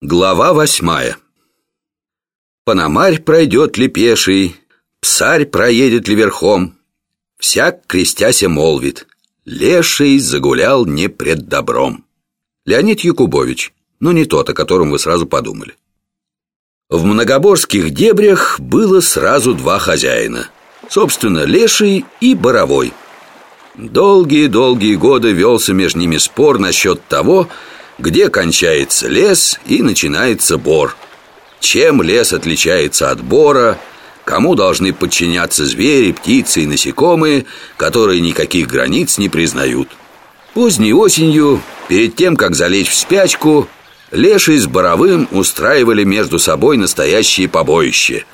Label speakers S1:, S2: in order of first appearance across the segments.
S1: Глава восьмая. Пономарь пройдет ли пеший, Псарь проедет ли верхом, Всяк, крестяся, молвит Леший загулял не пред добром Леонид Якубович, но не тот, о котором вы сразу подумали. В многоборских дебрях было сразу два хозяина. Собственно, Леший и Боровой. Долгие-долгие годы велся между ними спор насчет того, где кончается лес и начинается бор. Чем лес отличается от бора, кому должны подчиняться звери, птицы и насекомые, которые никаких границ не признают. Поздней осенью, перед тем, как залечь в спячку, Леший с Боровым устраивали между собой настоящие побоища.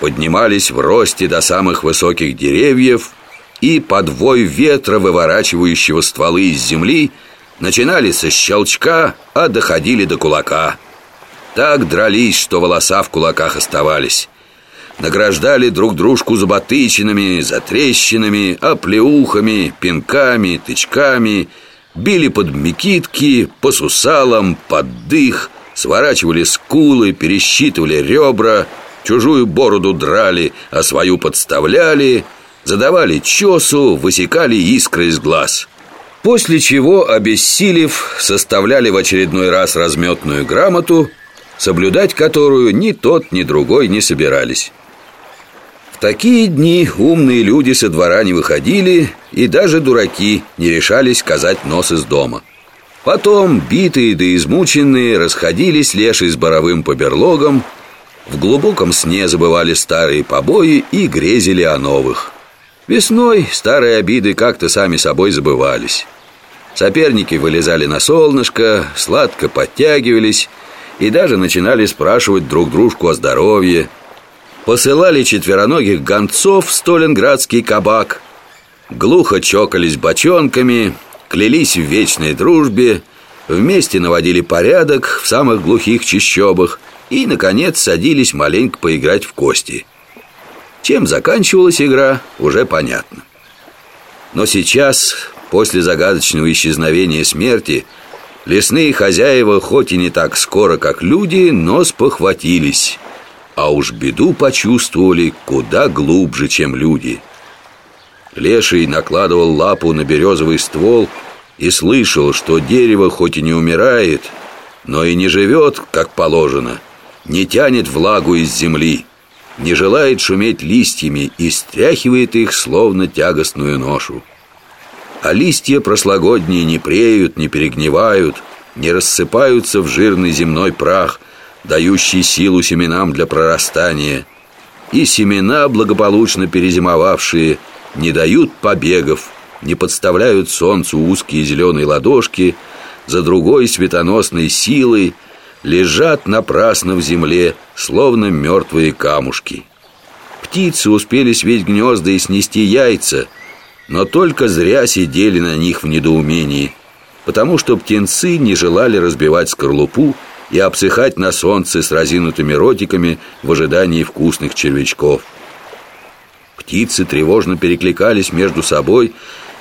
S1: Поднимались в росте до самых высоких деревьев и под вой ветра, выворачивающего стволы из земли, Начинали со щелчка, а доходили до кулака. Так дрались, что волоса в кулаках оставались. Награждали друг дружку заботычинами, затрещинами, оплеухами, пинками, тычками. Били под мекитки, по сусалам, под дых. Сворачивали скулы, пересчитывали ребра. Чужую бороду драли, а свою подставляли. Задавали чесу, высекали искры из глаз После чего, обессилев, составляли в очередной раз разметную грамоту, соблюдать которую ни тот, ни другой не собирались. В такие дни умные люди со двора не выходили, и даже дураки не решались сказать нос из дома. Потом, битые да измученные, расходились леший с боровым по берлогам, в глубоком сне забывали старые побои и грезили о новых. Весной старые обиды как-то сами собой забывались. Соперники вылезали на солнышко, сладко подтягивались и даже начинали спрашивать друг дружку о здоровье. Посылали четвероногих гонцов в сталинградский кабак, глухо чокались бочонками, клялись в вечной дружбе, вместе наводили порядок в самых глухих чащобах и, наконец, садились маленько поиграть в кости. Чем заканчивалась игра, уже понятно. Но сейчас После загадочного исчезновения смерти Лесные хозяева, хоть и не так скоро, как люди, но спохватились А уж беду почувствовали куда глубже, чем люди Леший накладывал лапу на березовый ствол И слышал, что дерево хоть и не умирает Но и не живет, как положено Не тянет влагу из земли Не желает шуметь листьями И стряхивает их, словно тягостную ношу а листья прошлогодние не преют, не перегнивают, не рассыпаются в жирный земной прах, дающий силу семенам для прорастания. И семена, благополучно перезимовавшие, не дают побегов, не подставляют солнцу узкие зеленые ладошки, за другой светоносной силой лежат напрасно в земле, словно мертвые камушки. Птицы успели свить гнезда и снести яйца – но только зря сидели на них в недоумении, потому что птенцы не желали разбивать скорлупу и обсыхать на солнце с разинутыми ротиками в ожидании вкусных червячков. Птицы тревожно перекликались между собой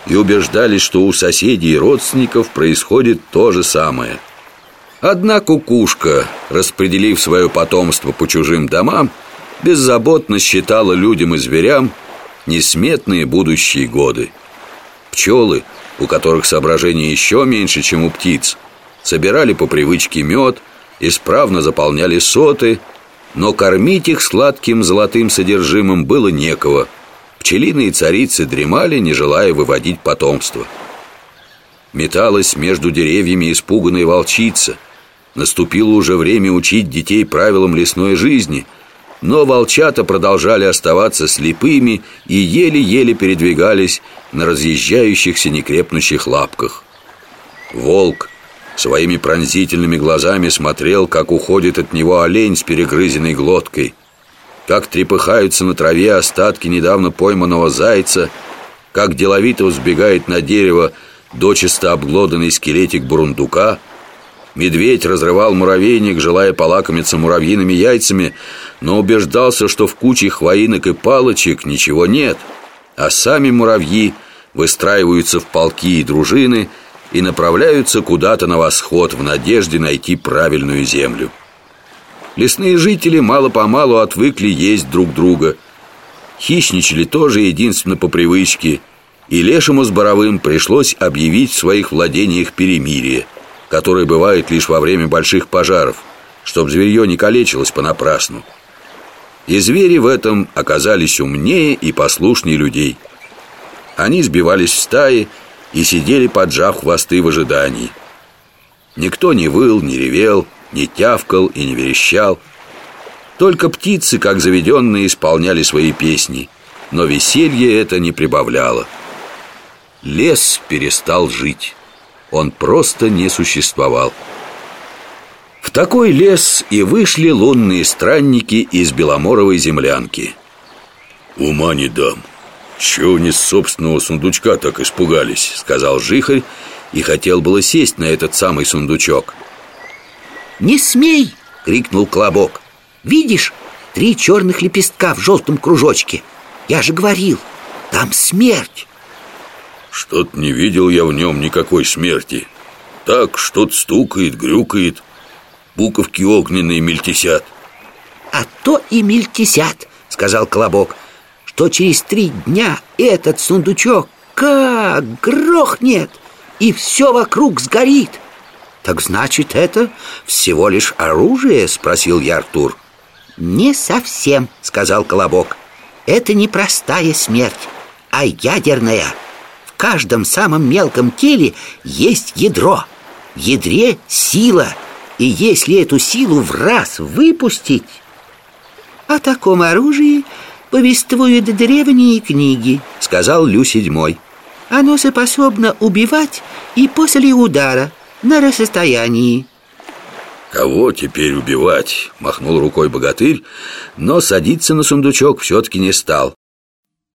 S1: и убеждались, что у соседей и родственников происходит то же самое. Одна кукушка, распределив свое потомство по чужим домам, беззаботно считала людям и зверям несметные будущие годы. Пчелы, у которых соображение еще меньше, чем у птиц, собирали по привычке мед, исправно заполняли соты, но кормить их сладким золотым содержимым было некого. Пчелиные царицы дремали, не желая выводить потомство. Металась между деревьями испуганная волчица. Наступило уже время учить детей правилам лесной жизни – но волчата продолжали оставаться слепыми и еле-еле передвигались на разъезжающихся некрепнущих лапках. Волк своими пронзительными глазами смотрел, как уходит от него олень с перегрызенной глоткой, как трепыхаются на траве остатки недавно пойманного зайца, как деловито взбегает на дерево дочисто обглоданный скелетик бурундука – Медведь разрывал муравейник, желая полакомиться муравьиными яйцами, но убеждался, что в куче хвоинок и палочек ничего нет, а сами муравьи выстраиваются в полки и дружины и направляются куда-то на восход в надежде найти правильную землю. Лесные жители мало-помалу отвыкли есть друг друга. Хищничали тоже единственно по привычке, и Лешему с Боровым пришлось объявить в своих владениях перемирие, которое бывает лишь во время больших пожаров, чтобы зверье не калечилось понапрасну. И звери в этом оказались умнее и послушнее людей. Они сбивались в стаи и сидели, поджав хвосты в ожидании. Никто не выл, не ревел, не тявкал и не верещал. Только птицы, как заведенные, исполняли свои песни, но веселье это не прибавляло. Лес перестал жить. Он просто не существовал. В такой лес и вышли лунные странники из Беломоровой землянки. «Ума не дам. Чего они с собственного сундучка так испугались?» Сказал Жихарь и хотел было сесть на этот самый сундучок.
S2: «Не смей!» — крикнул Колобок. «Видишь, три черных лепестка в желтом кружочке. Я же говорил, там смерть!»
S1: Что-то не видел я в нем никакой смерти. Так что-то стукает, грюкает, буковки огненные мельтесят.
S2: А то и мельтесят, сказал Колобок, что через три дня этот сундучок как грохнет, и все вокруг сгорит. Так значит, это всего лишь оружие? Спросил я Артур. Не совсем, сказал Колобок. Это не простая смерть, а ядерная. Каждом самом мелком теле есть ядро. Ядре сила – и если эту силу в раз выпустить... О таком оружии повествуют древние книги, сказал Лю седьмой. Оно способно убивать и после удара на расстоянии.
S1: «Кого теперь убивать?» — махнул рукой богатырь, но садиться на сундучок все-таки не стал.